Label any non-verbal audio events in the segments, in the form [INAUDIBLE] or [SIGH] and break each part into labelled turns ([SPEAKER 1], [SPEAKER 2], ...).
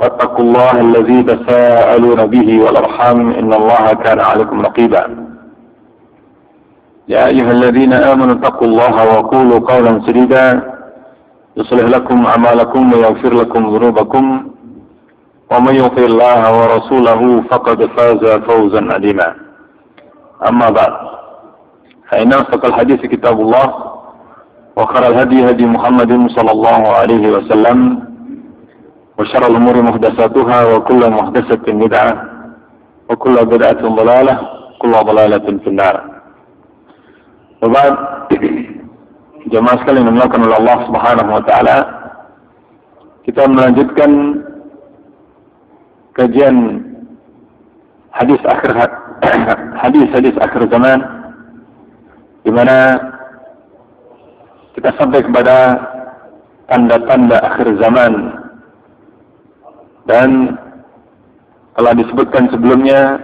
[SPEAKER 1] واتقوا الله الذي تساءلون به والأرحام إن الله كان عليكم رقيبا. يا أيها الذين آمنوا اتقوا الله وقولوا قولا سديدا يصلح لكم أعمالكم ويغفر لكم ذنوبكم. ومن يطع الله ورسوله فقد فاز فوزا عظيما. أما بعد فإن أصدق الحديث كتاب الله وخير الهدي هدي محمد صلى الله عليه وسلم. وشر الأمور محدثاتها وكل محدثة بدعة وكل بدعة ضلالة وكل ضلالة في النار وبعد [CLEARS THROAT] jemaah sekalian yang dimuliakan oleh Allah Subhanahu wa taala kita melanjutkan kajian hadis akhir [CLEARS THROAT] hadis-hadis akhir zaman di mana kita sampai kepada tanda-tanda akhir zaman dan telah disebutkan sebelumnya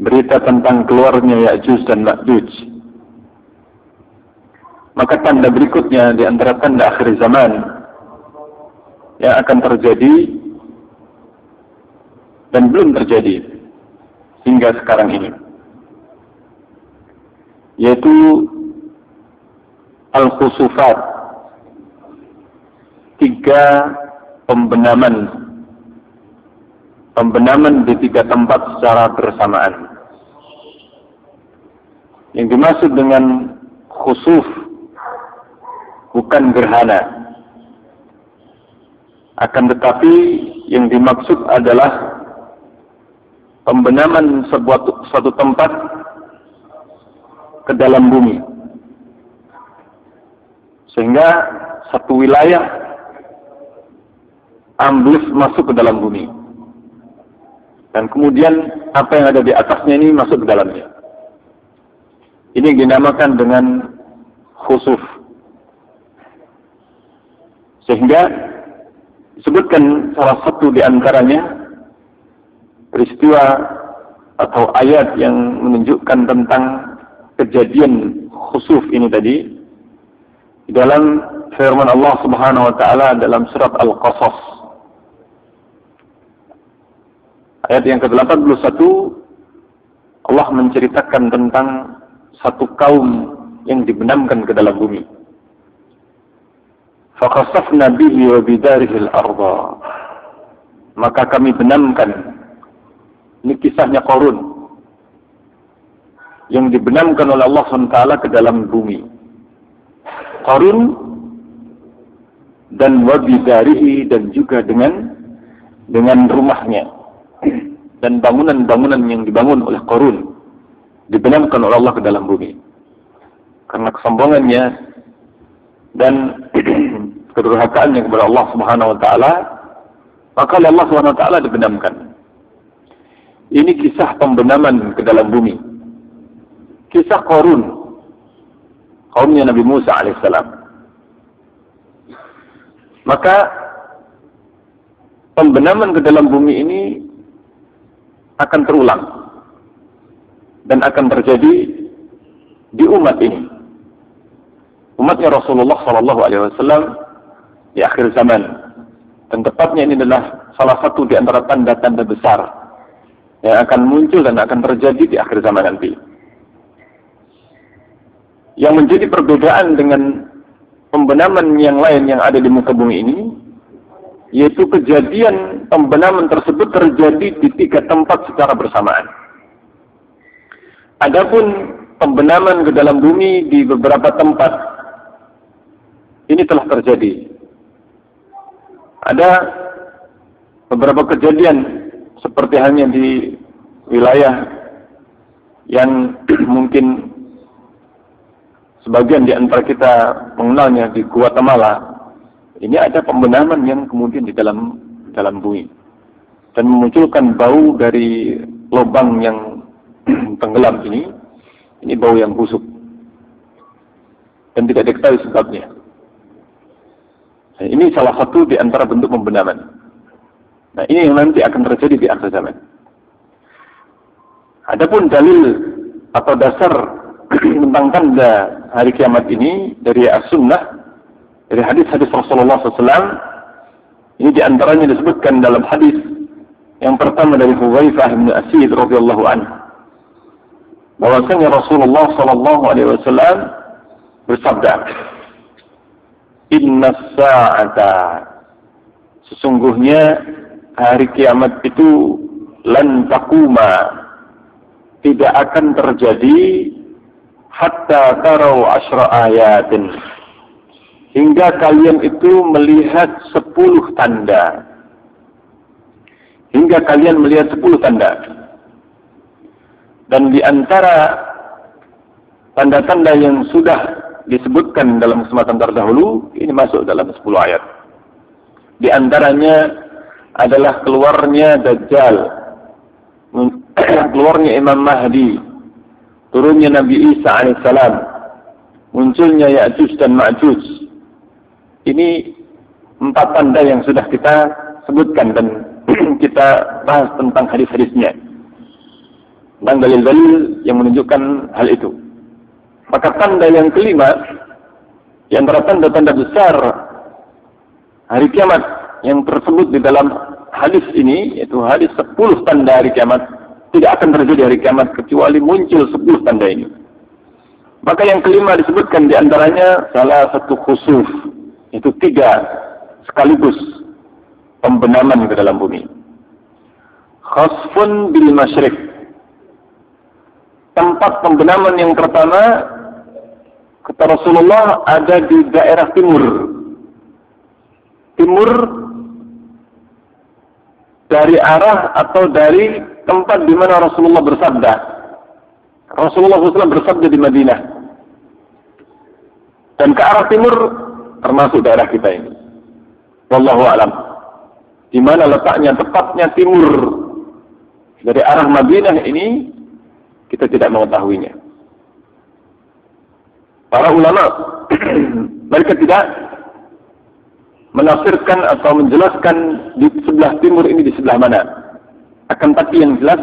[SPEAKER 1] berita tentang keluarnya Ya'juj dan Ma'juj. Maka tanda berikutnya di antara tanda akhir zaman yang akan terjadi dan belum terjadi hingga sekarang ini. Yaitu al-khusufat. Tiga pembenaman pembenaman di tiga tempat secara bersamaan. Yang dimaksud dengan khusuf bukan gerhana. Akan tetapi yang dimaksud adalah pembenaman sebuah suatu tempat ke dalam bumi. Sehingga satu wilayah ambles masuk ke dalam bumi. Dan kemudian apa yang ada di atasnya ini masuk ke dalamnya. Ini dinamakan dengan khusuf. Sehingga disebutkan salah satu di antaranya peristiwa atau ayat yang menunjukkan tentang kejadian khusuf ini tadi di dalam firman Allah Subhanahu wa taala dalam surat Al-Qasas Ayat yang ke-81 Allah menceritakan tentang satu kaum yang dibenamkan ke dalam bumi. Fakasafna bihi wa bidarihil. Maka kami benamkan. Ini kisahnya korun. Yang dibenamkan oleh Allah SWT ke dalam bumi. Korun dan wabidarihi dan juga dengan dengan rumahnya dan bangunan-bangunan yang dibangun oleh Korun dibenamkan oleh Allah ke dalam bumi. Karena kesombongannya dan [CLEARS THROAT] kedurhakaannya kepada Allah Subhanahu wa taala maka oleh Allah Subhanahu wa taala dibenamkan. Ini kisah pembenaman ke dalam bumi. Kisah Qarun kaumnya Nabi Musa alaihissalam maka pembenaman ke dalam bumi ini akan terulang dan akan terjadi di umat ini umatnya Rasulullah Shallallahu Alaihi Wasallam di akhir zaman dan tepatnya ini adalah salah satu di antara tanda-tanda besar yang akan muncul dan akan terjadi di akhir zaman nanti. Yang menjadi perbedaan dengan pembenaman yang lain yang ada di muka bumi ini, yaitu kejadian pembenaman tersebut terjadi di tiga tempat secara bersamaan. Adapun pembenaman ke dalam bumi di beberapa tempat ini telah terjadi. Ada beberapa kejadian seperti halnya di wilayah yang [CLEARS THROAT] mungkin sebagian di antara kita mengenalnya di Guatemala. Ini ada pembenaman yang kemudian di dalam dalam bumi dan memunculkan bau dari lubang yang [CLEARS THROAT] tenggelam ini ini bau yang busuk. Dan tidak diketahui sebabnya. Nah, ini salah satu di antara bentuk pembenaran. Nah, ini yang nanti akan terjadi di akhir zaman. Adapun dalil atau dasar [CLEARS THROAT] tentang tanda hari kiamat ini dari as-sunnah, dari hadis-hadis Rasulullah SAW, ini di antaranya disebutkan dalam hadis yang pertama dari Huwaifah bin Asid radhiyallahu anhu. Bahwasanya Rasulullah sallallahu alaihi wasallam bersabda Inna sa'ata sesungguhnya hari kiamat itu lan takuma tidak akan terjadi hatta tarau asra ayatin hingga kalian itu melihat sepuluh tanda. Hingga kalian melihat sepuluh tanda. Dan di antara tanda-tanda yang sudah disebutkan dalam kesempatan terdahulu, ini masuk dalam 10 ayat. Di antaranya adalah keluarnya Dajjal, [CLEARS THROAT] keluarnya Imam Mahdi, turunnya Nabi Isa alaihissalam, munculnya Ya'juj dan Ma'juj. Ini empat tanda yang sudah kita sebutkan dan [CLEARS THROAT] kita bahas tentang hadis-hadisnya dan dalil-dalil yang menunjukkan hal itu. Maka tanda yang kelima, di antara tanda-tanda besar hari kiamat yang tersebut di dalam hadis ini, yaitu hadis 10 tanda hari kiamat, tidak akan terjadi hari kiamat kecuali muncul 10 tanda ini. Maka yang kelima disebutkan di antaranya salah satu khusus, itu tiga sekaligus pembenaman ke dalam bumi. Khasfun bil masyrik tempat pembenaman yang pertama kata Rasulullah ada di daerah timur. Timur dari arah atau dari tempat di mana Rasulullah bersabda. Rasulullah SAW bersabda di Madinah. Dan ke arah timur termasuk daerah kita ini. Wallahu alam. Di mana letaknya tepatnya timur dari arah Madinah ini kita tidak mengetahuinya. Para ulama [CLEARS THROAT] mereka tidak menafsirkan atau menjelaskan di sebelah timur ini di sebelah mana. Akan tapi yang jelas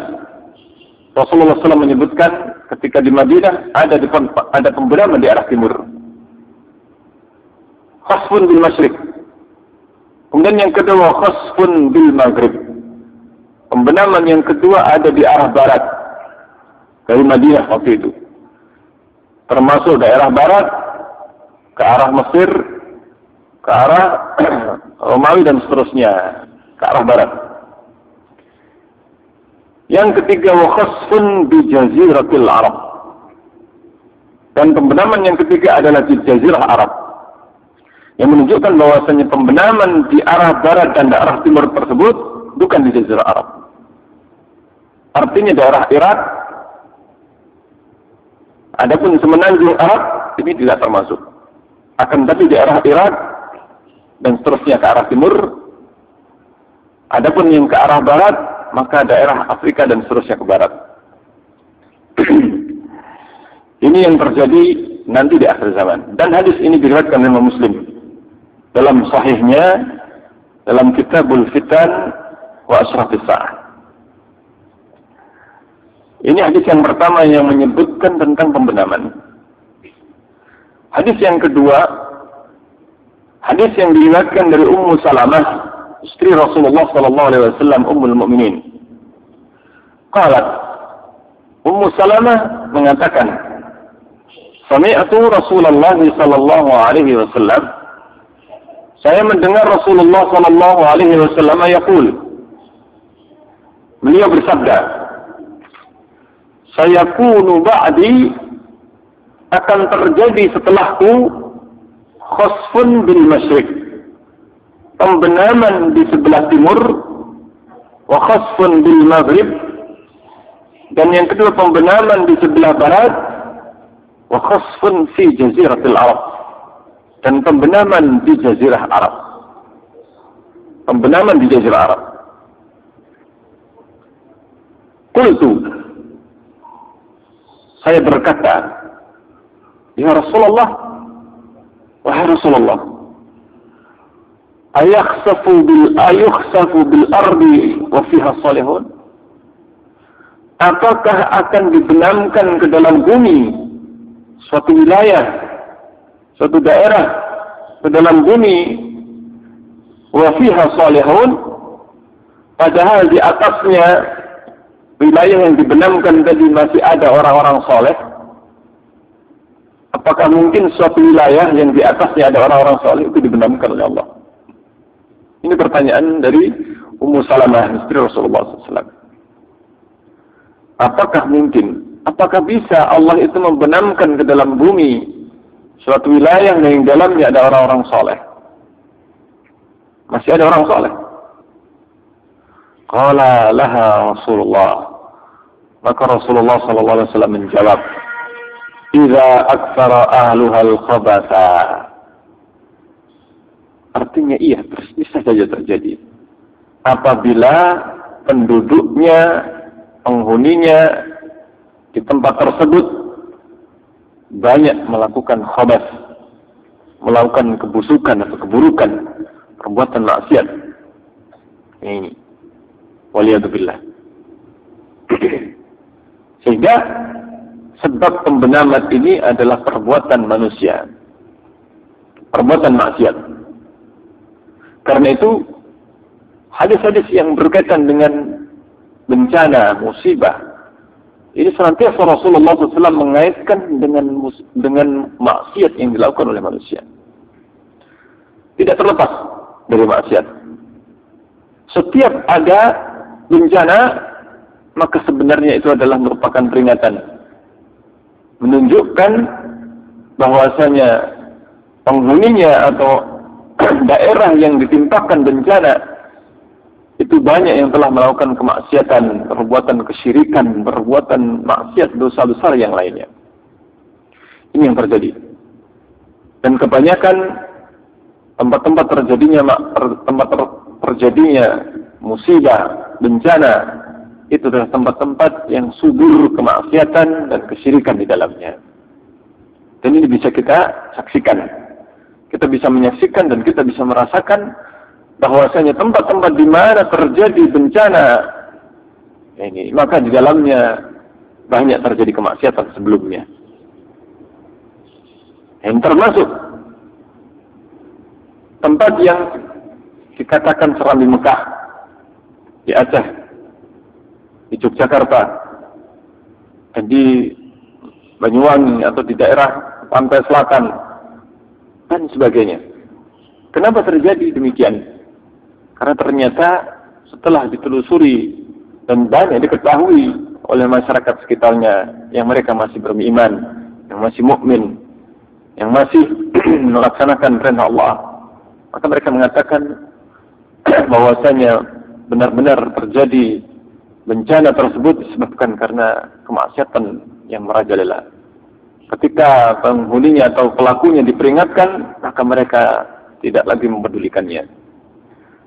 [SPEAKER 1] Rasulullah SAW menyebutkan ketika di Madinah ada di, ada pembenaman di arah timur. Khasfun bil masyrik. Kemudian yang kedua khasfun bil maghrib. Pembenaman yang kedua ada di arah barat dari Madinah waktu itu. Termasuk daerah barat, ke arah Mesir, ke arah [CLEARS THROAT] Romawi dan seterusnya, ke arah barat. Yang ketiga, wakhasfun bi jaziratil Arab. Dan pembenaman yang ketiga adalah di jazirah Arab. Yang menunjukkan bahwasanya pembenaman di arah barat dan daerah timur tersebut bukan di jazirah Arab. Artinya daerah Irak, Adapun semenanjung Arab ini tidak termasuk. Akan tapi arah Irak dan seterusnya ke arah timur. Adapun yang ke arah barat, maka daerah Afrika dan seterusnya ke barat. [CLEARS THROAT] ini yang terjadi nanti di akhir zaman. Dan hadis ini diriwayatkan oleh Muslim dalam sahihnya dalam Kitabul Fitan wa Ashrafis Sa'ah. Ini hadis yang pertama yang menyebutkan tentang pembenaman. Hadis yang kedua, hadis yang diriwayatkan dari Ummu Salamah, istri Rasulullah sallallahu alaihi wasallam, Ummul Mukminin. Qalat Ummu Salamah mengatakan, Sami'atu Rasulullah sallallahu alaihi wasallam saya mendengar Rasulullah sallallahu alaihi wasallam yaqul Beliau bersabda saya kunu ba'di akan terjadi setelahku khosfun bil masyrik. Pembenaman di sebelah timur wa khosfun bil maghrib dan yang kedua pembenaman di sebelah barat wa khosfun fi jaziratil Arab dan pembenaman di jazirah Arab. Pembenaman di jazirah Arab. Kultu saya berkata, Ya Rasulullah, wahai Rasulullah, ayakhsafu bil ayukhsafu bil ardi wa fiha salihun? Apakah akan dibenamkan ke dalam bumi suatu wilayah, suatu daerah ke dalam bumi wa fiha salihun? Padahal di atasnya wilayah yang dibenamkan tadi masih ada orang-orang soleh? Apakah mungkin suatu wilayah yang di atasnya ada orang-orang soleh itu dibenamkan oleh Allah? Ini pertanyaan dari Ummu Salamah, istri Rasulullah SAW. Apakah mungkin, apakah bisa Allah itu membenamkan ke dalam bumi suatu wilayah yang di dalamnya ada orang-orang soleh? Masih ada orang soleh? Qala laha Rasulullah. Maka Rasulullah sallallahu alaihi wasallam menjawab, "Idza aktsara ahluha al-khabatha." Artinya iya, bisa saja terjadi. Apabila penduduknya, penghuninya di tempat tersebut banyak melakukan khabath, melakukan kebusukan atau keburukan, perbuatan maksiat. Ini Waliyadzubillah. [CLEARS THROAT] Sehingga sebab pembenaman ini adalah perbuatan manusia. Perbuatan maksiat. Karena itu hadis-hadis yang berkaitan dengan bencana, musibah, ini senantiasa Rasulullah SAW mengaitkan dengan dengan maksiat yang dilakukan oleh manusia. Tidak terlepas dari maksiat. Setiap ada bencana, maka sebenarnya itu adalah merupakan peringatan. Menunjukkan bahwasanya penghuninya atau [CLEARS THROAT] daerah yang ditimpakan bencana itu banyak yang telah melakukan kemaksiatan, perbuatan kesyirikan, perbuatan maksiat dosa besar yang lainnya. Ini yang terjadi. Dan kebanyakan tempat-tempat terjadinya tempat terjadinya musibah, bencana, itu adalah tempat-tempat yang subur kemaksiatan dan kesyirikan di dalamnya. Dan ini bisa kita saksikan. Kita bisa menyaksikan dan kita bisa merasakan bahwasanya tempat-tempat di mana terjadi bencana ini, maka di dalamnya banyak terjadi kemaksiatan sebelumnya. Yang termasuk tempat yang dikatakan seram di Mekah, di Aceh, di Yogyakarta, dan di Banyuwangi atau di daerah pantai selatan, dan sebagainya. Kenapa terjadi demikian? Karena ternyata setelah ditelusuri dan banyak diketahui oleh masyarakat sekitarnya yang mereka masih beriman, yang masih mukmin, yang masih [CLEARS THROAT] melaksanakan perintah Allah, maka mereka mengatakan [CLEARS THROAT] bahwasanya benar-benar terjadi bencana tersebut disebabkan karena kemaksiatan yang merajalela. Ketika penghuninya atau pelakunya diperingatkan, maka mereka tidak lagi mempedulikannya.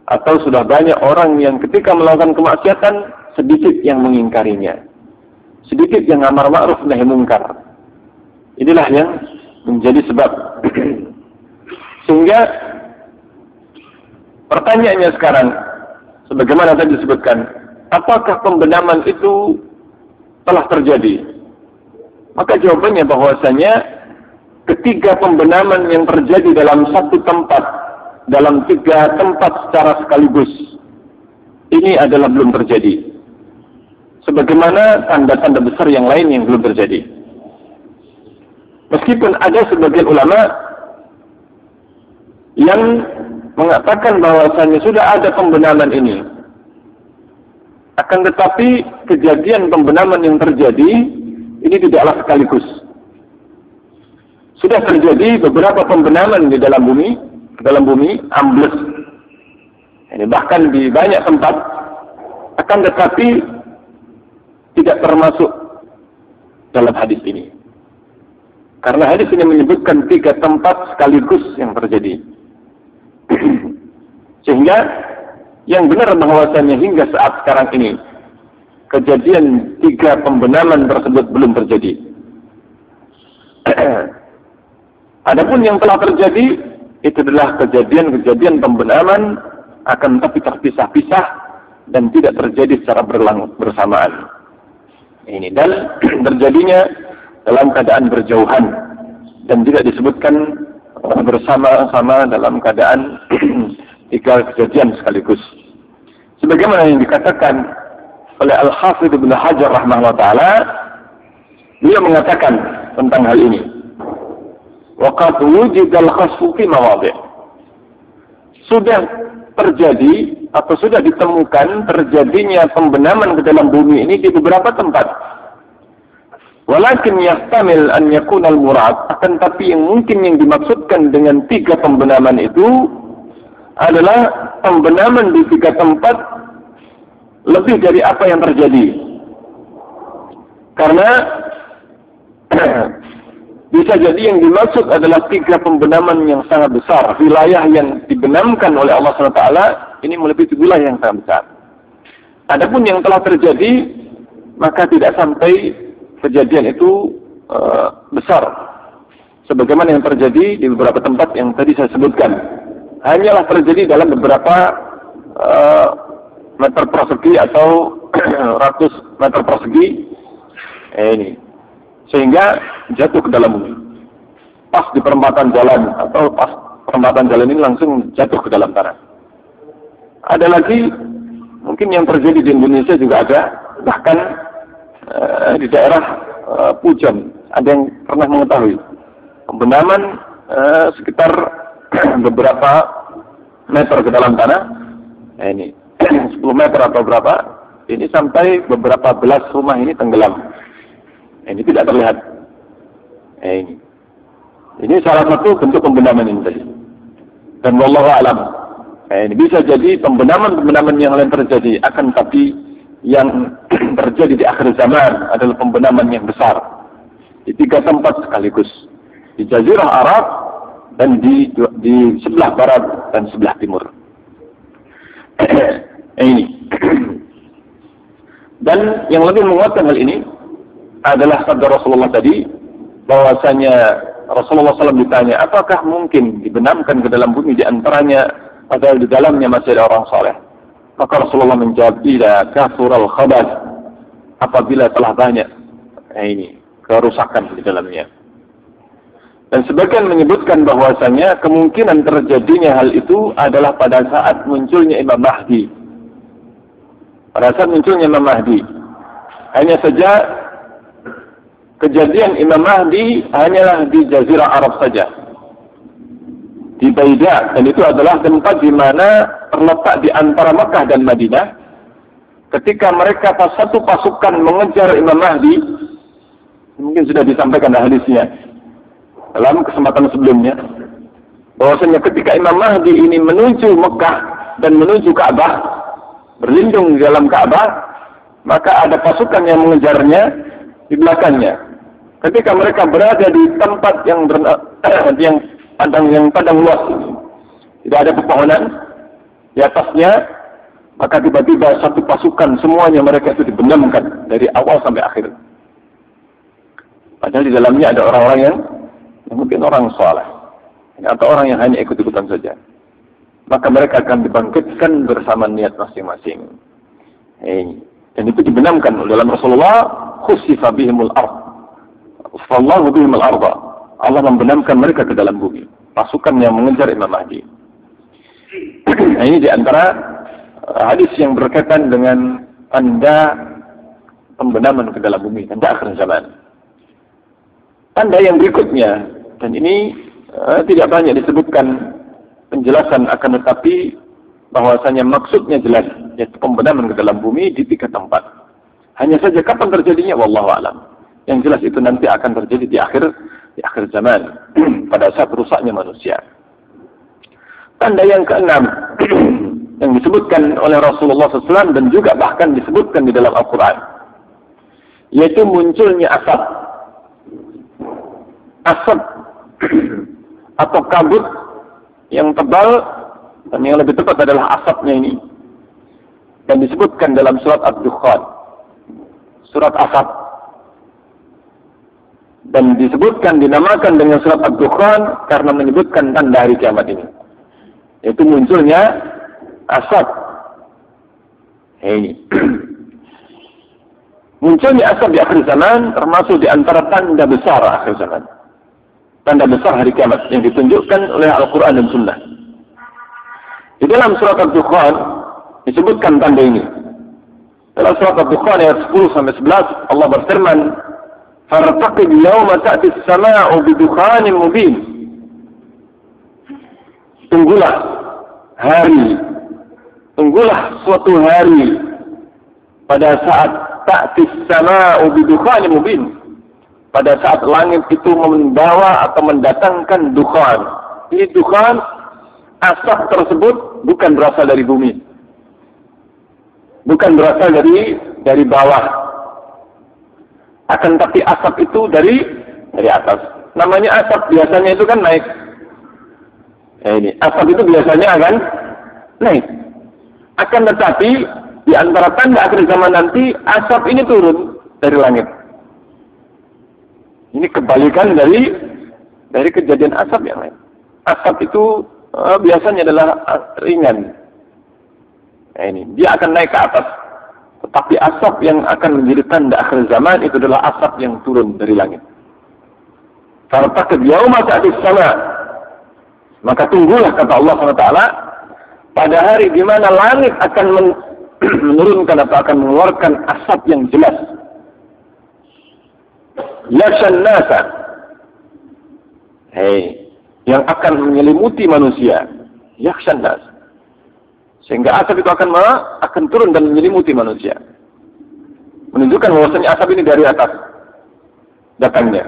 [SPEAKER 1] Atau sudah banyak orang yang ketika melakukan kemaksiatan, sedikit yang mengingkarinya. Sedikit yang amar ma'ruf nahi mungkar. Inilah yang menjadi sebab. [CLEARS THROAT] Sehingga pertanyaannya sekarang, sebagaimana tadi disebutkan, apakah pembenaman itu telah terjadi? Maka jawabannya bahwasanya ketiga pembenaman yang terjadi dalam satu tempat, dalam tiga tempat secara sekaligus, ini adalah belum terjadi. Sebagaimana tanda-tanda besar yang lain yang belum terjadi. Meskipun ada sebagian ulama yang mengatakan bahwasanya sudah ada pembenaran ini. Akan tetapi kejadian pembenaman yang terjadi ini tidaklah sekaligus. Sudah terjadi beberapa pembenaman di dalam bumi, dalam bumi ambles. Ini bahkan di banyak tempat akan tetapi tidak termasuk dalam hadis ini. Karena hadis ini menyebutkan tiga tempat sekaligus yang terjadi. [CLEARS THROAT] Sehingga yang benar bahwasanya hingga saat sekarang ini kejadian tiga pembenaman tersebut belum terjadi. [CLEARS THROAT] Adapun yang telah terjadi itu adalah kejadian-kejadian pembenaman akan tapi terpisah-pisah dan tidak terjadi secara berlang bersamaan. Ini dan [CLEARS THROAT] terjadinya dalam keadaan berjauhan dan tidak disebutkan bersama-sama dalam keadaan [CLEARS THROAT] tiga kejadian sekaligus. Sebagaimana yang dikatakan oleh Al-Hafidh Ibn Hajar rahmahullah ta'ala, dia mengatakan tentang hal ini. Al-khasfu fi. Sudah terjadi atau sudah ditemukan terjadinya pembenaman ke dalam bumi ini di beberapa tempat. Walakin yahtamil an yakuna al-murad akan tapi yang mungkin yang dimaksudkan dengan tiga pembenaman itu adalah pembenaman di tiga tempat lebih dari apa yang terjadi. Karena [CLEARS THROAT] bisa jadi yang dimaksud adalah tiga pembenaman yang sangat besar. Wilayah yang dibenamkan oleh Allah SWT ini melebihi wilayah yang sangat besar. Adapun yang telah terjadi, maka tidak sampai kejadian itu uh, besar. Sebagaimana yang terjadi di beberapa tempat yang tadi saya sebutkan hanyalah terjadi dalam beberapa uh, meter persegi atau [CLEARS THROAT] ratus meter persegi eh, ini sehingga jatuh ke dalam bumi pas di perempatan jalan atau pas perempatan jalan ini langsung jatuh ke dalam tanah ada lagi mungkin yang terjadi di Indonesia juga ada bahkan uh, di daerah uh, Pujon ada yang pernah mengetahui pembenaman uh, sekitar [CLEARS THROAT] beberapa meter ke dalam tanah. Nah, ini [CLEARS THROAT] 10 meter atau berapa? Ini sampai beberapa belas rumah ini tenggelam. Nah, ini tidak terlihat. Nah, ini. Ini salah satu bentuk pembenaman ini tadi. Dan wallahu alam. Nah, ini bisa jadi pembenaman-pembenaman yang lain terjadi akan tapi yang [CLEARS THROAT] terjadi di akhir zaman adalah pembenaman yang besar di tiga tempat sekaligus di Jazirah Arab dan di di sebelah barat dan sebelah timur. [CLEARS THROAT] ini. [CLEARS THROAT] dan yang lebih menguatkan hal ini adalah sabda Rasulullah tadi bahwasanya Rasulullah SAW ditanya, apakah mungkin dibenamkan ke dalam bumi di antaranya padahal di dalamnya masih ada orang soleh? Maka Rasulullah menjawab, tidak kafural khabar apabila telah banyak nah ini kerusakan di dalamnya. Dan sebagian menyebutkan bahwasanya kemungkinan terjadinya hal itu adalah pada saat munculnya Imam Mahdi. Pada saat munculnya Imam Mahdi. Hanya saja kejadian Imam Mahdi hanyalah di Jazirah Arab saja. Di Baida. Dan itu adalah tempat di mana terletak di antara Mekah dan Madinah. Ketika mereka pas satu pasukan mengejar Imam Mahdi, mungkin sudah disampaikan hadisnya dalam kesempatan sebelumnya bahwasanya ketika Imam Mahdi ini menuju Mekah dan menuju Ka'bah berlindung di dalam Ka'bah maka ada pasukan yang mengejarnya di belakangnya ketika mereka berada di tempat yang ber, [COUGHS] yang padang yang padang luas tidak ada pepohonan di atasnya maka tiba-tiba satu pasukan semuanya mereka itu dibenamkan dari awal sampai akhir padahal di dalamnya ada orang-orang yang mungkin orang soleh atau orang yang hanya ikut-ikutan saja. Maka mereka akan dibangkitkan bersama niat masing-masing. Hey. Dan itu dibenamkan dalam Rasulullah khusifa bihimul ard. Fallahu bihimul arda. Allah membenamkan mereka ke dalam bumi. Pasukan yang mengejar Imam Mahdi. nah, ini di antara uh, hadis yang berkaitan dengan tanda pembenaman ke dalam bumi, tanda akhir zaman. Tanda yang berikutnya dan ini uh, tidak banyak disebutkan penjelasan akan tetapi bahwasanya maksudnya jelas yaitu pembenaman ke dalam bumi di tiga tempat. Hanya saja kapan terjadinya wallahu alam. Yang jelas itu nanti akan terjadi di akhir di akhir zaman. [CLEARS THROAT] Pada saat rusaknya manusia. Tanda yang keenam [CLEARS THROAT] yang disebutkan oleh Rasulullah SAW dan juga bahkan disebutkan di dalam Al-Quran yaitu munculnya asap. Asap [CLEARS THROAT] atau kabut yang tebal dan yang lebih tepat adalah asapnya ini. Dan disebutkan dalam surat Ad-Dukhan. Surat asap dan disebutkan dinamakan dengan surat Ad-Dukhan karena menyebutkan tanda hari kiamat ini. Yaitu munculnya asap ini. [CLEARS THROAT] Munculnya asap di akhir zaman termasuk di antara tanda besar akhir zaman. Tanda besar hari kiamat yang ditunjukkan oleh Al-Quran dan Sunnah. Di dalam surat Ad-Dukhan disebutkan tanda ini. Dalam surat Ad-Dukhan ayat 10 sampai 11 Allah berfirman Fartaqib yawma ta'ti as-sama'u bidukhanin mubin. Tunggulah hari. Tunggulah suatu hari pada saat ta'ti as-sama'u bidukhanin mubin. Pada saat langit itu membawa atau mendatangkan dukhan. Ini dukhan asap tersebut bukan berasal dari bumi. Bukan berasal dari dari bawah, akan tapi asap itu dari dari atas. Namanya asap biasanya itu kan naik. Ya ini asap itu biasanya akan naik. Akan tetapi di antara tanda akhir zaman nanti asap ini turun dari langit. Ini kebalikan dari dari kejadian asap yang lain. Asap itu uh, biasanya adalah ringan. Nah, ini dia akan naik ke atas tetapi asap yang akan menjadi tanda akhir zaman itu adalah asap yang turun dari langit. Fartaqib yauma ta'tis sama. Maka tunggulah kata Allah SWT pada hari di mana langit akan men [CLEARS THROAT] menurunkan atau akan mengeluarkan asap yang jelas. Yakshan nasa. Hei, yang akan menyelimuti manusia. Yakshan nasa. Sehingga asap itu akan akan turun dan menyelimuti manusia. Menunjukkan bahwasanya asap ini dari atas datangnya.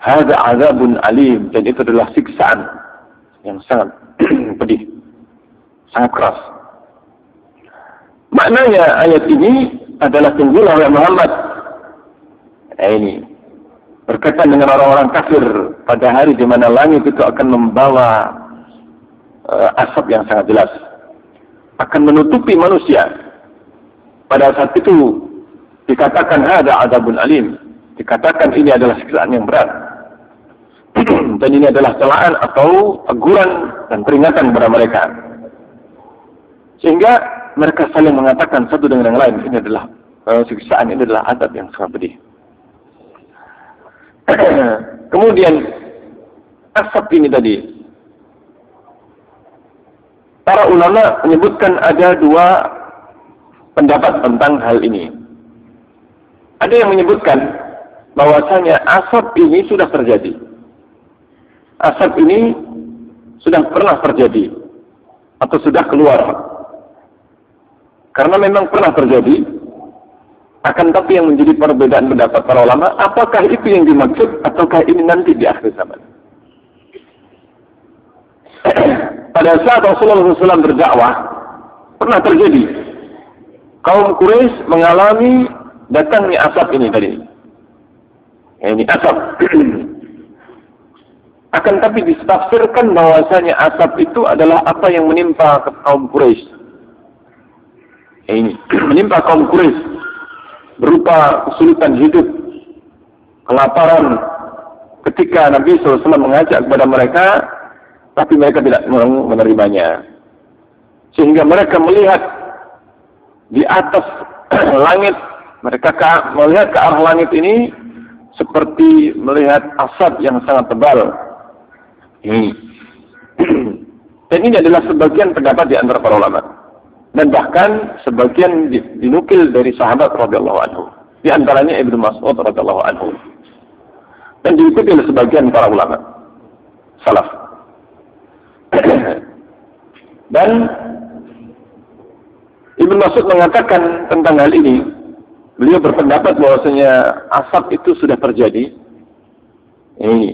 [SPEAKER 1] Hada azabun alim dan itu adalah siksaan yang sangat [CLEARS THROAT] pedih, sangat keras. Maknanya ayat ini adalah tunggulah oleh Muhammad. Nah, ini berkaitan dengan orang-orang kafir pada hari di mana langit itu akan membawa asap yang sangat jelas akan menutupi manusia. Pada saat itu dikatakan ada adabun alim, dikatakan ini adalah siksaan yang berat. [CLEARS THROAT] dan ini adalah celaan atau teguran dan peringatan kepada mereka. Sehingga mereka saling mengatakan satu dengan yang lain, ini adalah uh, siksaan ini adalah adab yang sangat pedih. [CLEARS THROAT] Kemudian asap ini tadi Para ulama menyebutkan ada dua pendapat tentang hal ini. Ada yang menyebutkan bahwasanya asap ini sudah terjadi. Asap ini sudah pernah terjadi atau sudah keluar. Karena memang pernah terjadi, akan tapi yang menjadi perbedaan pendapat para ulama, apakah itu yang dimaksud ataukah ini nanti di akhir zaman? [CLEARS THROAT] pada saat Rasulullah SAW berdakwah pernah terjadi kaum Quraisy mengalami datangnya asap ini tadi. Ini asap. [CLEARS THROAT] Akan tapi ditafsirkan bahwasanya asap itu adalah apa yang menimpa kaum Quraisy. Ini [CLEARS THROAT] menimpa kaum Quraisy berupa kesulitan hidup, kelaparan ketika Nabi SAW mengajak kepada mereka tapi mereka tidak mau menerimanya. Sehingga mereka melihat di atas [CLEARS THROAT] langit, mereka melihat ke arah langit ini seperti melihat asap yang sangat tebal. Ini. [CLEARS THROAT] Dan ini adalah sebagian pendapat di antara para ulama. Dan bahkan sebagian dinukil dari sahabat radhiyallahu anhu. Di antaranya Ibnu Mas'ud radhiyallahu anhu. Dan diikuti oleh sebagian para ulama salaf. [COUGHS] Dan Ibn Mas'ud mengatakan tentang hal ini, beliau berpendapat bahwasanya asap itu sudah terjadi. Ini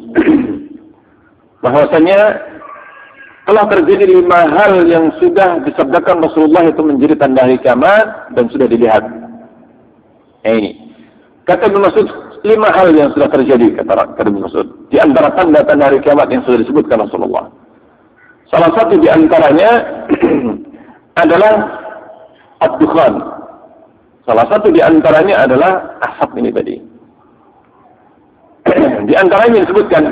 [SPEAKER 1] [COUGHS] bahwasanya telah terjadi lima hal yang sudah disabdakan Rasulullah itu menjadi tanda hari kiamat dan sudah dilihat. Ini kata Ibn Mas'ud lima hal yang sudah terjadi kata Ibn Mas'ud di antara tanda-tanda hari kiamat yang sudah disebutkan Rasulullah. Salah satu di antaranya [CLEARS THROAT] adalah ad-dukhan. Salah satu di antaranya adalah asap ini tadi. [CLEARS THROAT] di antaranya disebutkan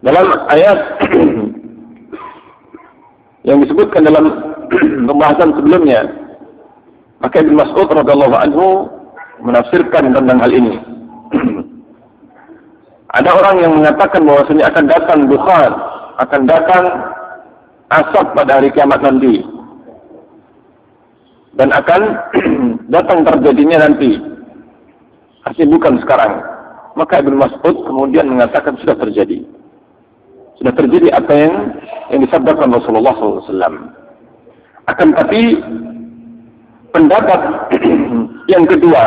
[SPEAKER 1] dalam ayat [CLEARS THROAT] yang disebutkan dalam pembahasan sebelumnya maka Ibn Mas'ud radhiyallahu anhu menafsirkan tentang hal ini ada orang yang mengatakan bahwasanya akan datang dukhan akan datang asap pada hari kiamat nanti. Dan akan [CLEARS THROAT] datang terjadinya nanti. Artinya bukan sekarang. Maka Ibn Mas'ud kemudian mengatakan sudah terjadi. Sudah terjadi apa yang yang disabdakan Rasulullah SAW akan tapi pendapat [CLEARS THROAT] yang kedua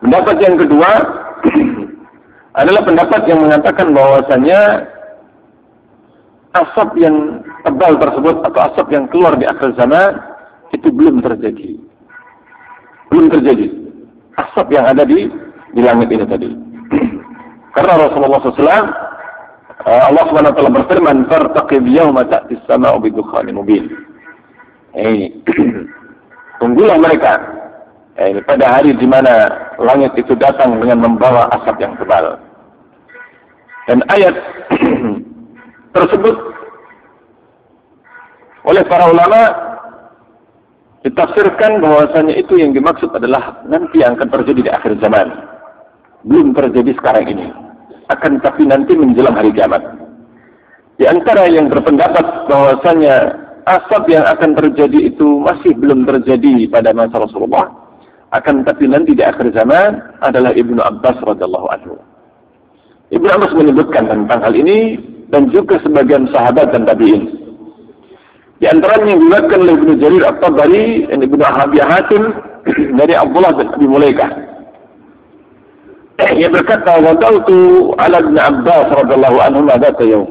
[SPEAKER 1] pendapat yang kedua [CLEARS THROAT] adalah pendapat yang mengatakan bahwasanya asap yang tebal tersebut atau asap yang keluar di akhir zaman itu belum terjadi. Belum terjadi. Asap yang ada di di langit ini tadi. [CLEARS THROAT] Karena Rasulullah SAW eh, Allah SWT berfirman, "Fartaqib yawma ta'ti as-sama'u bi dukhanin mubin." Eh, [CLEARS THROAT] tunggulah mereka eh, pada hari di mana langit itu datang dengan membawa asap yang tebal. Dan ayat [CLEARS THROAT] tersebut oleh para ulama ditafsirkan bahwasanya itu yang dimaksud adalah nanti yang akan terjadi di akhir zaman. Belum terjadi sekarang ini. Akan tapi nanti menjelang hari kiamat. Di antara yang berpendapat bahwasanya asap yang akan terjadi itu masih belum terjadi pada masa Rasulullah. Akan tapi nanti di akhir zaman adalah Ibnu Abbas radhiyallahu anhu. Ibnu Abbas menyebutkan tentang hal ini dan juga sebagian sahabat dan tabi'in. Di antaranya yang diriwayatkan oleh Ibnu Jarir At-Tabari dan Ibnu Abi Hatim [CLEARS THROAT] dari Abdullah bin Abi Mulaikah. [CLEARS THROAT] Ia berkata, "Wadautu ala Ibnu Abbas radhiyallahu anhu dzata yaum."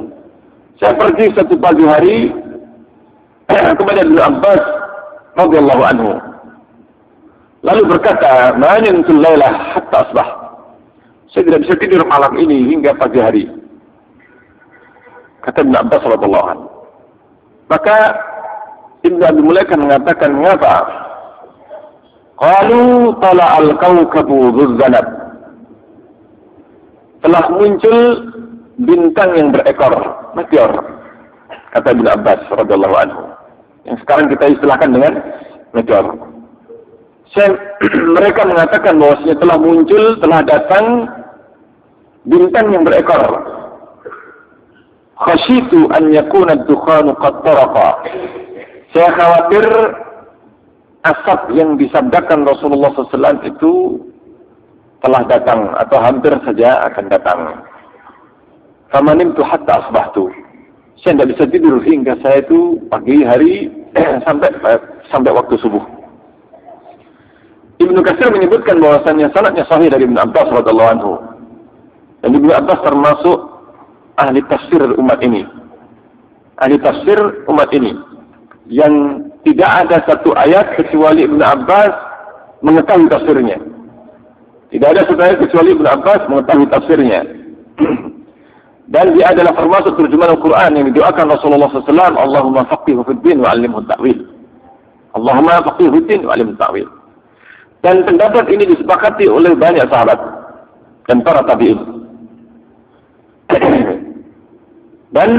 [SPEAKER 1] Saya pergi satu pagi hari [CLEARS THROAT] kepada Ibnu Abbas radhiyallahu anhu. Lalu berkata, "Ma nimtu lailah hatta asbah." Saya tidak bisa tidur malam ini hingga pagi hari. Kata Ibn Abbas radhiyallahu. Maka Ibn Abi Mulaika mengatakan, mengapa? Qalu tala al-kawkabu dhuzzanab. Telah muncul bintang yang berekor, meteor. Kata Ibn Abbas radhiyallahu. Yang sekarang kita istilahkan dengan meteor. Saya, [CLEARS THROAT] mereka mengatakan bahwasanya telah muncul, telah datang bintang yang berekor. Khashitu an yakuna dukhanu qad Saya khawatir asap yang disabdakan Rasulullah SAW itu telah datang atau hampir saja akan datang. Famanim tu hatta asbahtu. Saya tidak bisa tidur hingga saya itu pagi hari [CLEARS THROAT] sampai sampai waktu subuh. Ibnu Katsir menyebutkan bahwasannya sanadnya sahih dari Ibnu Abbas radhiyallahu anhu. Dan Ibnu Abbas termasuk ahli tafsir umat ini. Ahli tafsir umat ini yang tidak ada satu ayat kecuali Ibnu Abbas mengetahui tafsirnya. Tidak ada satu ayat kecuali Ibnu Abbas mengetahui tafsirnya. [CLEARS THROAT] Dan dia adalah termasuk terjemahan Al-Quran yang didoakan Rasulullah SAW. Allahumma faqihu fid din wa alimhu ta'wil. Allahumma faqihu fid din wa alimhu ta'wil. Dan pendapat ini disepakati oleh banyak sahabat dan para tabi'in. [COUGHS] dan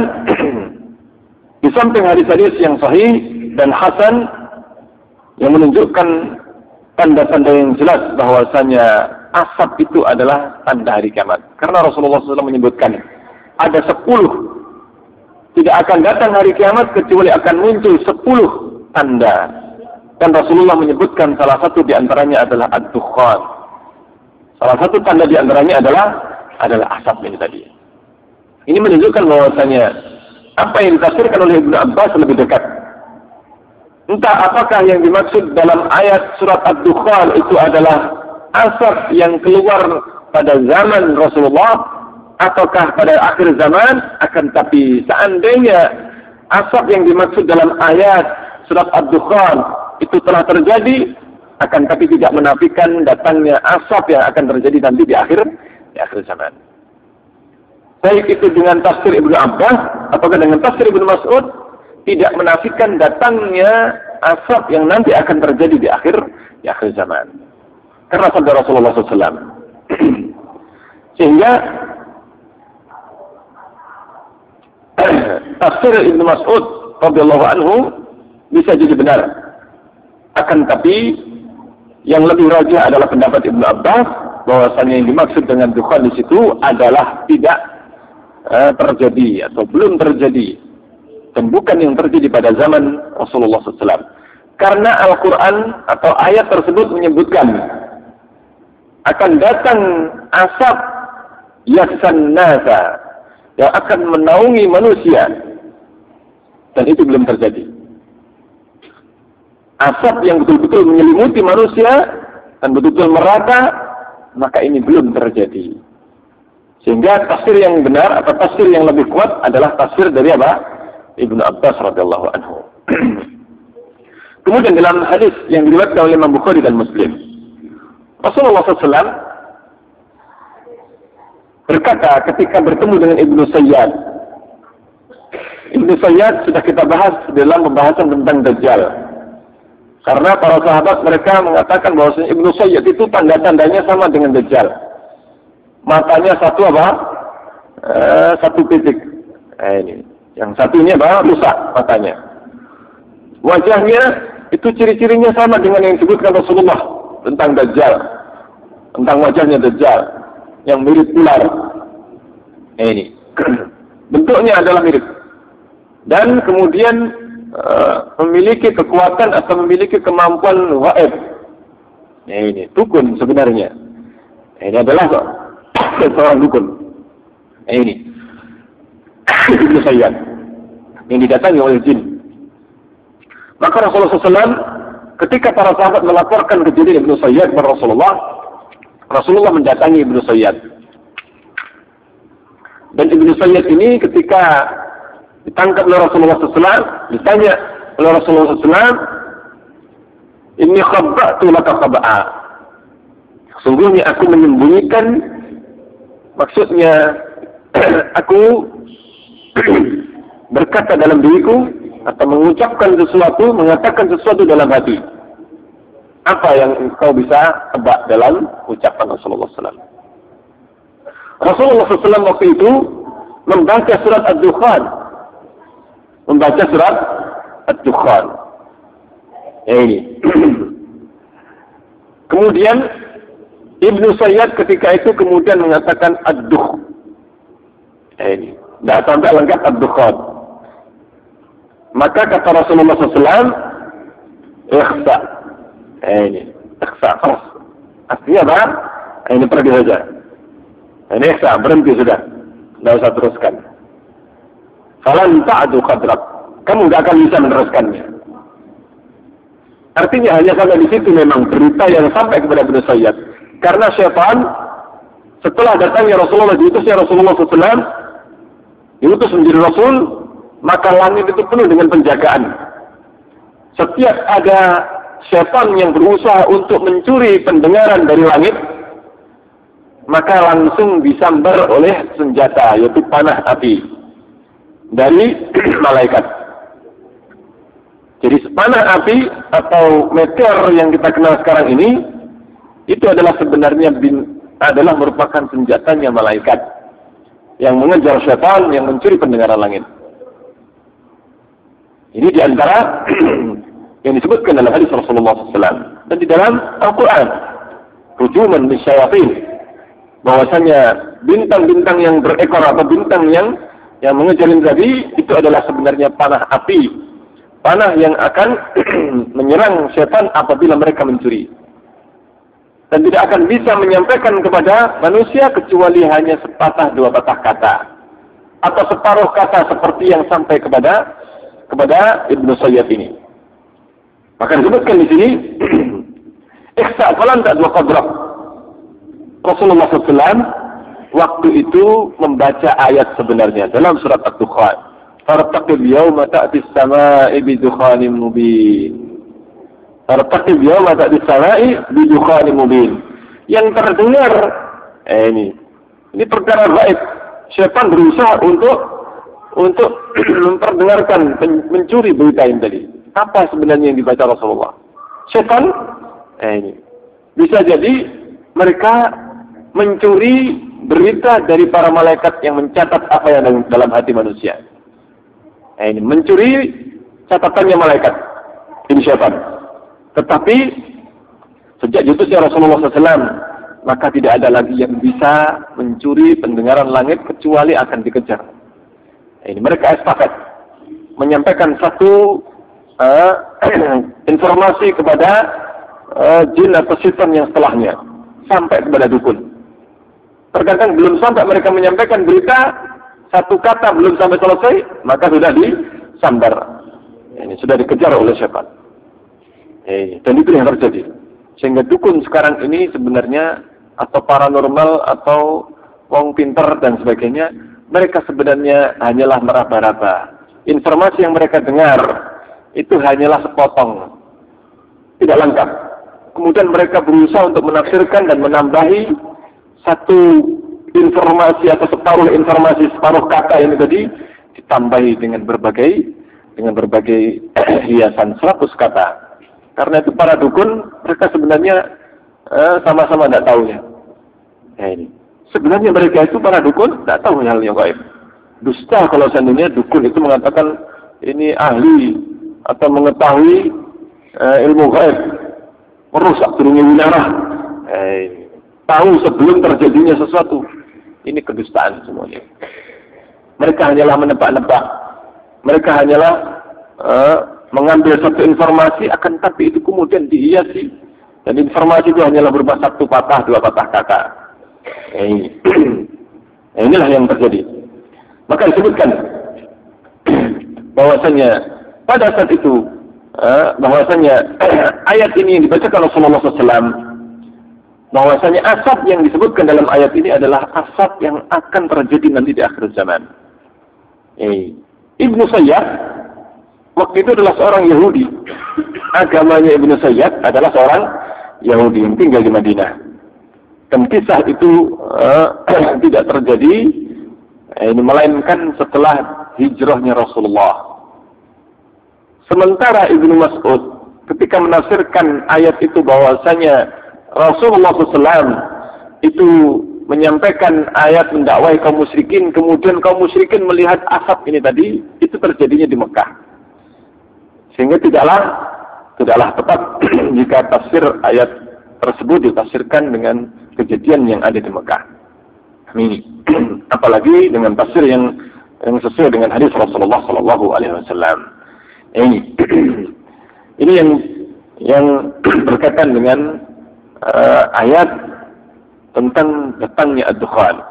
[SPEAKER 1] [COUGHS] di samping hadis-hadis yang sahih dan hasan yang menunjukkan tanda-tanda yang jelas bahwasanya asap itu adalah tanda hari kiamat. Karena Rasulullah SAW menyebutkan ada sepuluh tidak akan datang hari kiamat kecuali akan muncul sepuluh tanda dan Rasulullah menyebutkan salah satu di antaranya adalah ad-dukhan. Salah satu tanda di antaranya adalah adalah asap ini tadi. Ini menunjukkan bahwasanya apa yang ditafsirkan oleh Ibnu Abbas lebih dekat. Entah apakah yang dimaksud dalam ayat surat Ad-Dukhan itu adalah asap yang keluar pada zaman Rasulullah ataukah pada akhir zaman akan tapi seandainya asap yang dimaksud dalam ayat surat Ad-Dukhan itu telah terjadi akan tapi tidak menafikan datangnya asap yang akan terjadi nanti di akhir di akhir zaman. Baik itu dengan tafsir Ibnu Abbas ataukah dengan tafsir Ibnu Mas'ud tidak menafikan datangnya asap yang nanti akan terjadi di akhir di akhir zaman. Karena sabda Rasulullah SAW. [CLEARS THROAT] Sehingga [CLEARS THROAT] tafsir Ibnu Mas'ud radhiyallahu anhu bisa jadi benar. Akan tapi yang lebih rajah adalah pendapat Ibnu Abbas bahwasanya yang dimaksud dengan dukhan di situ adalah tidak uh, terjadi atau belum terjadi dan bukan yang terjadi pada zaman Rasulullah SAW. Karena Al-Quran atau ayat tersebut menyebutkan akan datang asap yasan nasa yang akan menaungi manusia dan itu belum terjadi. Asap yang betul-betul menyelimuti manusia dan betul-betul merata maka ini belum terjadi. Sehingga tafsir yang benar atau tafsir yang lebih kuat adalah tafsir dari apa? Ibnu Abbas radhiyallahu anhu. [CLEARS THROAT] Kemudian dalam hadis yang diriwayatkan oleh Imam Bukhari dan Muslim, Rasulullah SAW berkata ketika bertemu dengan Ibnu Sayyad. Ibnu Sayyad sudah kita bahas dalam pembahasan tentang Dajjal. Karena para sahabat mereka mengatakan bahwa Ibnu Sayyad itu tanda-tandanya sama dengan Dajjal. Matanya satu apa? Eh, satu titik. Eh, ini. Yang satunya apa? Rusak matanya. Wajahnya itu ciri-cirinya sama dengan yang disebutkan Rasulullah tentang Dajjal. Tentang wajahnya Dajjal. Yang mirip ular. Eh, ini. [CLEARS THROAT] Bentuknya adalah mirip. Dan kemudian uh, memiliki kekuatan atau memiliki kemampuan waib. Eh, ini. Dukun sebenarnya. Eh, ini adalah seorang dukun. Eh, ini. Ibnu Sayyad yang didatangi oleh jin. Maka Rasulullah SAW ketika para sahabat melaporkan kejadian Ibnu Sayyad kepada Rasulullah, Rasulullah mendatangi Ibnu Sayyad. Dan Ibnu Sayyad ini ketika ditangkap oleh Rasulullah SAW, ditanya oleh Rasulullah SAW, ini khabba'tu laka khabba'a. Sungguhnya aku menyembunyikan, maksudnya [CLEARS THROAT] aku [CLEARS THROAT] berkata dalam diriku atau mengucapkan sesuatu, mengatakan sesuatu dalam hati. Apa yang engkau bisa tebak dalam ucapan Rasulullah SAW? Rasulullah SAW waktu itu membaca surat Ad-Dukhan. Membaca surat Ad-Dukhan. Ya ini. [CLEARS THROAT] kemudian Ibnu Sayyad ketika itu kemudian mengatakan Ad-Dukh. Ya ini. Tidak sampai lengkap Ad-Dukhan. Maka kata Rasulullah SAW, ikhsa. Eh, ini, ikhsa. Artinya apa? Eh, ini pergi saja. Ini ikhsa, berhenti sudah. Tidak usah teruskan. Falan ta'adu khadrak. Kamu tidak akan bisa meneruskannya. Artinya hanya sampai di situ memang berita yang sampai kepada Ibnu Sayyid. Karena syaitan setelah datangnya Rasulullah diutusnya Rasulullah SAW diutus menjadi Rasul maka langit itu penuh dengan penjagaan. Setiap ada setan yang berusaha untuk mencuri pendengaran dari langit, maka langsung disambar oleh senjata, yaitu panah api dari [CLEARS THROAT] malaikat. Jadi panah api atau meteor yang kita kenal sekarang ini, itu adalah sebenarnya bin, adalah merupakan senjatanya malaikat yang mengejar setan yang mencuri pendengaran langit. Ini di antara [CLEARS THROAT] yang disebutkan dalam hadis Rasulullah SAW dan di dalam Al-Quran. Rujuman misyayatin. Bahwasanya bintang-bintang yang berekor atau bintang yang yang mengejarin tadi itu adalah sebenarnya panah api. Panah yang akan [CLEARS THROAT] menyerang setan apabila mereka mencuri. Dan tidak akan bisa menyampaikan kepada manusia kecuali hanya sepatah dua patah kata. atau separuh kata seperti yang sampai kepada kepada Ibnu Sayyid ini. Maka disebutkan di sini [CLEARS THROAT] Iksa falan tak dua kodrak. Rasulullah SAW waktu itu membaca ayat sebenarnya dalam surat At-Dukhan. Fartaqib yawma ta'tis sama'i bidukhanim mubin. Fartaqib yawma ta'tis sama'i bidukhanim mubin. Yang terdengar, eh ini, ini perkara baik. Syaitan berusaha untuk untuk [CLEARS THROAT] memperdengarkan, mencuri berita ini tadi. Apa sebenarnya yang dibaca Rasulullah? Syaitan, eh ini, bisa jadi mereka mencuri berita dari para malaikat yang mencatat apa yang dalam hati manusia. Eh ini, mencuri catatannya malaikat. Ini syaitan. Tetapi sejak jutusnya Rasulullah SAW, maka tidak ada lagi yang bisa mencuri pendengaran langit kecuali akan dikejar. Ini mereka estafet menyampaikan satu uh, [CLEARS THROAT] informasi kepada uh, jin atau setan yang setelahnya sampai kepada dukun. Terkadang belum sampai mereka menyampaikan berita satu kata belum sampai selesai maka sudah disambar. Ini sudah dikejar oleh setan. Eh, dan itu yang terjadi. Sehingga dukun sekarang ini sebenarnya atau paranormal atau wong pinter dan sebagainya mereka sebenarnya hanyalah meraba-raba. Informasi yang mereka dengar itu hanyalah sepotong. Tidak lengkap. Kemudian mereka berusaha untuk menafsirkan dan menambahi satu informasi atau separuh informasi, separuh kata ini tadi ditambahi dengan berbagai dengan berbagai [CLEARS THROAT] hiasan 100 kata. Karena itu para dukun mereka sebenarnya eh, sama-sama tidak tahu ya. Ya ini. Sebenarnya mereka itu para dukun tidak tahu hal yang gaib. Dusta kalau seandainya dukun itu mengatakan ini ahli atau mengetahui uh, ilmu gaib, merusak turunnya winarah. Eh, tahu sebelum terjadinya sesuatu. Ini kedustaan semuanya. Mereka hanyalah menebak-nebak. Mereka hanyalah uh, mengambil satu informasi, akan tapi itu kemudian dihiasi. Dan informasi itu hanyalah berupa satu patah, dua patah kata. Eh, [CLEARS THROAT] inilah yang terjadi. Maka disebutkan [CLEARS THROAT] bahwasanya pada saat itu eh, bahwasanya [CLEARS THROAT] ayat ini yang dibacakan Rasulullah SAW bahwasanya asap yang disebutkan dalam ayat ini adalah asap yang akan terjadi nanti di akhir zaman. Eh, Ibnu waktu itu adalah seorang Yahudi. Agamanya Ibnu Sayyad adalah seorang Yahudi yang tinggal di Madinah. Dan kisah itu uh, [CLEARS THROAT] tidak terjadi eh, ini melainkan setelah hijrahnya Rasulullah. Sementara Ibnu Mas'ud ketika menafsirkan ayat itu bahwasanya Rasulullah SAW itu menyampaikan ayat mendakwai kaum musyrikin, kemudian kaum musyrikin melihat asap ini tadi, itu terjadinya di Mekah. Sehingga tidaklah tidaklah tepat [CLEARS THROAT] jika tafsir ayat tersebut ditafsirkan dengan kejadian yang ada di Mekah. Ini [CLEARS THROAT] apalagi dengan tafsir yang yang sesuai dengan hadis Rasulullah Sallallahu Alaihi Wasallam. Ini [CLEARS THROAT] ini yang yang berkaitan dengan uh, ayat tentang datangnya ad-dukhan.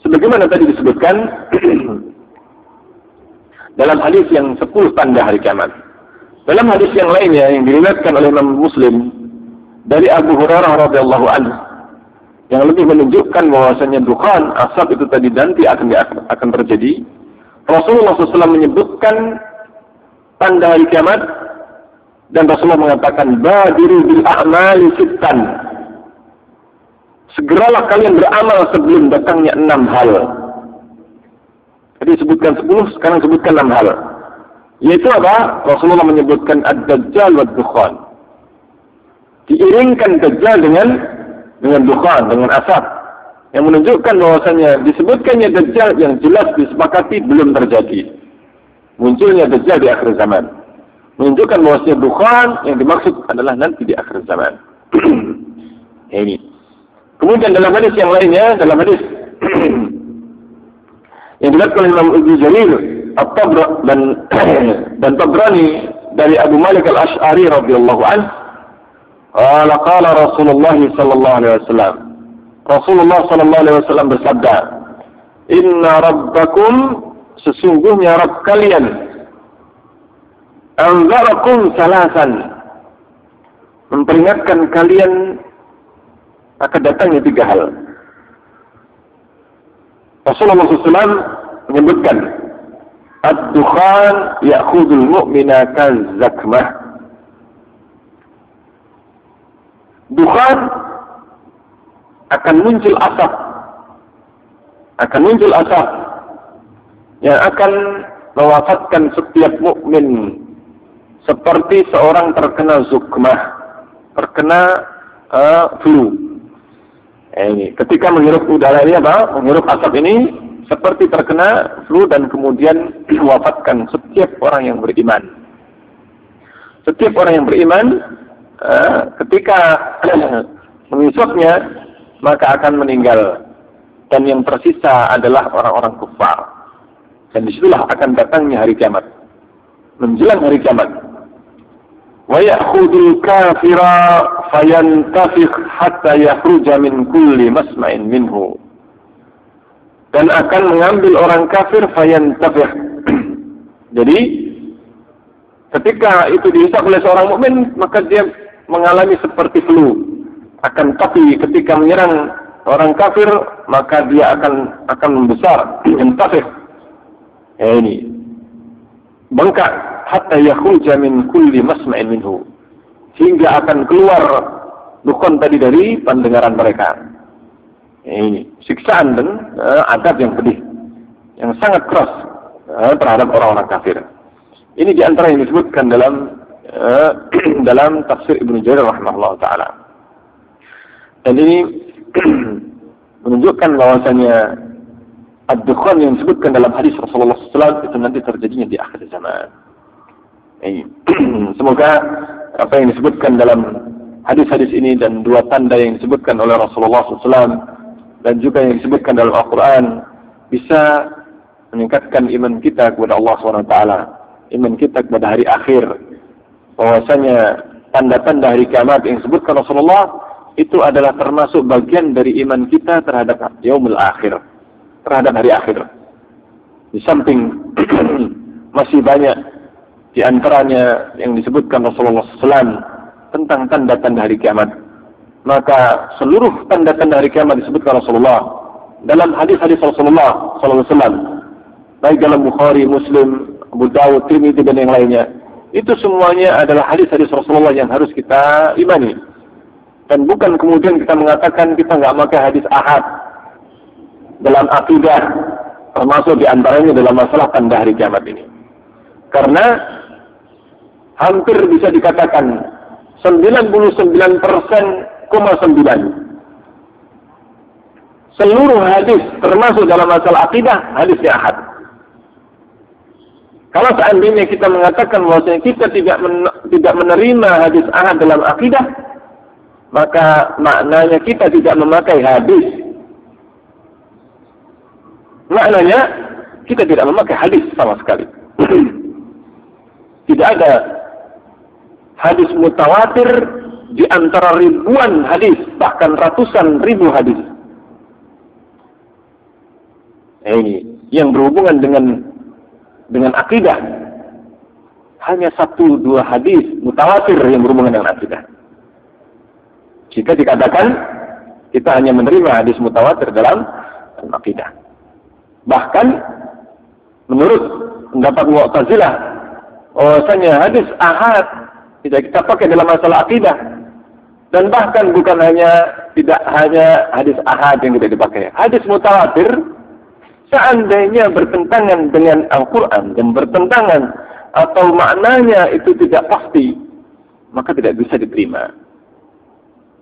[SPEAKER 1] Sebagaimana tadi disebutkan dalam hadis yang 10 tanda hari kiamat. Dalam hadis yang lainnya yang diriwayatkan oleh Imam Muslim dari Abu Hurairah radhiyallahu anhu yang lebih menunjukkan bahwasanya dukhan asap itu tadi nanti akan akan terjadi. Rasulullah SAW menyebutkan tanda hari kiamat dan Rasulullah mengatakan badiru bil a'mali sittan. Segeralah kalian beramal sebelum datangnya enam hal. Jadi sebutkan sepuluh, sekarang sebutkan enam hal. Yaitu apa? Rasulullah menyebutkan ad-dajjal wa dukhan. Diiringkan dajjal dengan dengan dukhan, dengan asap yang menunjukkan bahwasanya disebutkannya dajjal yang jelas disepakati belum terjadi. Munculnya dajjal di akhir zaman. Menunjukkan bahwasanya dukhan yang dimaksud adalah nanti di akhir zaman. [CLEARS THROAT] ini. Kemudian dalam hadis yang lainnya, dalam hadis [CLEARS THROAT] yang dilihat oleh Imam Ibnu At-Tabra dan [CLEARS THROAT] dan Tabrani dari Abu Malik Al-Asy'ari radhiyallahu an qala Rasulullah sallallahu alaihi wasallam. Rasulullah sallallahu alaihi wasallam bersabda Inna rabbakum sesungguhnya Rabb kalian anzarakum salasan. Memperingatkan kalian akan datangnya tiga hal. Rasulullah SAW menyebutkan Ad-dukhan ya'khudul mu'mina kazakmah. Dukhan akan muncul asap. Akan muncul asap yang akan mewafatkan setiap mukmin seperti seorang terkena zukmah, terkena uh, flu. Eh, ini ketika menghirup udara ini apa? Menghirup asap ini seperti terkena flu dan kemudian [CLEARS THROAT] wafatkan setiap orang yang beriman. Setiap orang yang beriman uh, ketika [CLEARS THROAT] mengisapnya maka akan meninggal dan yang tersisa adalah orang-orang kufar. Dan disitulah akan datangnya hari kiamat. Menjelang hari kiamat, ويأخذ الكافر فينتفخ حتى يخرج من كل مسمع منه dan akan mengambil orang kafir fayantafih [CLEARS THROAT] jadi ketika itu dihisap oleh seorang mukmin maka dia mengalami seperti flu. Akan tapi ketika menyerang orang kafir maka dia akan akan membesar. [CLEARS THROAT] Yantafih ya ini. Bengkak. Hatta yakhruja min kulli masma'in minhu. Hingga akan keluar dukun tadi dari pendengaran mereka ini siksaan dan uh, adab yang pedih yang sangat keras uh, terhadap orang-orang kafir. Ini di antara yang disebutkan dalam uh, [CLEARS THROAT] dalam tafsir Ibnu Jarir rahimahullah taala. Dan ini [CLEARS THROAT] menunjukkan bahwasanya ad-dukhan yang disebutkan dalam hadis Rasulullah SAW itu nanti terjadinya di akhir zaman. [CLEARS THROAT] Semoga apa yang disebutkan dalam hadis-hadis ini dan dua tanda yang disebutkan oleh Rasulullah SAW dan juga yang disebutkan dalam Al-Quran bisa meningkatkan iman kita kepada Allah SWT, iman kita kepada hari akhir. Bahwasanya tanda-tanda hari kiamat yang disebutkan Rasulullah itu adalah termasuk bagian dari iman kita terhadap yaumul akhir, terhadap hari akhir. Di samping [CLEARS THROAT] masih banyak di antaranya yang disebutkan Rasulullah SAW tentang tanda-tanda hari kiamat. Maka seluruh tanda-tanda hari kiamat disebutkan Rasulullah dalam hadis-hadis Rasulullah SAW. Baik dalam Bukhari, Muslim, Abu Dawud, Tirmidzi dan yang lainnya. Itu semuanya adalah hadis-hadis Rasulullah yang harus kita imani. Dan bukan kemudian kita mengatakan kita nggak pakai hadis ahad dalam akidah termasuk di antaranya dalam masalah tanda hari kiamat ini. Karena hampir bisa dikatakan 99 persen. Seluruh hadis termasuk dalam masalah akidah hadis ahad. Kalau seandainya kita mengatakan bahwa kita tidak men tidak menerima hadis ahad dalam akidah, maka maknanya kita tidak memakai hadis. Maknanya kita tidak memakai hadis sama sekali. [CLEARS THROAT] tidak ada hadis mutawatir di antara ribuan hadis, bahkan ratusan ribu hadis. Nah, ini yang berhubungan dengan dengan akidah. Hanya satu dua hadis mutawatir yang berhubungan dengan akidah. Jika dikatakan kita hanya menerima hadis mutawatir dalam akidah. Bahkan menurut pendapat Mu'tazilah bahwasanya hadis ahad tidak kita pakai dalam masalah akidah. Dan bahkan bukan hanya tidak hanya hadis ahad yang tidak dipakai. Hadis mutawatir seandainya bertentangan dengan Al-Quran dan bertentangan atau maknanya itu tidak pasti, maka tidak bisa diterima.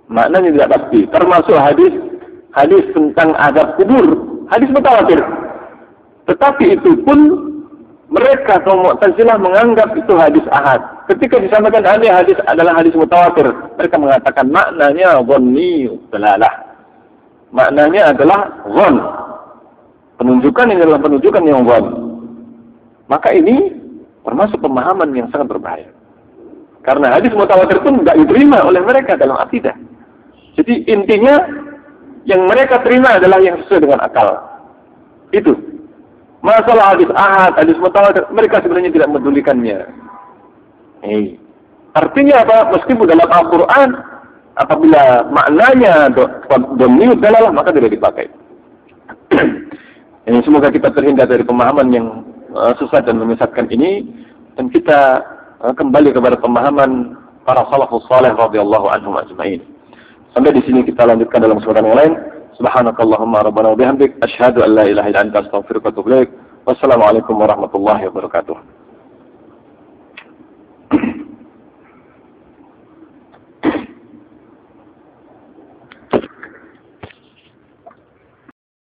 [SPEAKER 1] Maknanya tidak pasti. Termasuk hadis hadis tentang adab kubur, hadis mutawatir. Tetapi itu pun mereka kaum Mu'tazilah menganggap itu hadis ahad. Ketika disampaikan hadis hadis adalah hadis mutawatir, mereka mengatakan maknanya dhanni dalalah. Maknanya adalah zon. Penunjukan ini adalah penunjukan yang zon. Maka ini termasuk pemahaman yang sangat berbahaya. Karena hadis mutawatir pun tidak diterima oleh mereka dalam akidah. Jadi intinya yang mereka terima adalah yang sesuai dengan akal. Itu. Masalah hadis ahad, hadis mutawatir, mereka sebenarnya tidak medulikannya. Hey. Artinya apa? Meskipun dalam Al-Quran, apabila maknanya domiut dalalah, maka tidak dipakai. [CLEARS THROAT] Ini semoga kita terhindar dari pemahaman yang uh, sesat dan menyesatkan ini, dan kita uh, kembali kepada pemahaman para salafus salih radhiyallahu anhum ajma'in. Sampai di sini kita lanjutkan dalam kesempatan yang lain. سبحانك اللهم ربنا وبحمدك أشهد أن لا إله إلا أنت أستغفرك وأتوب إليك والسلام عليكم ورحمة الله وبركاته.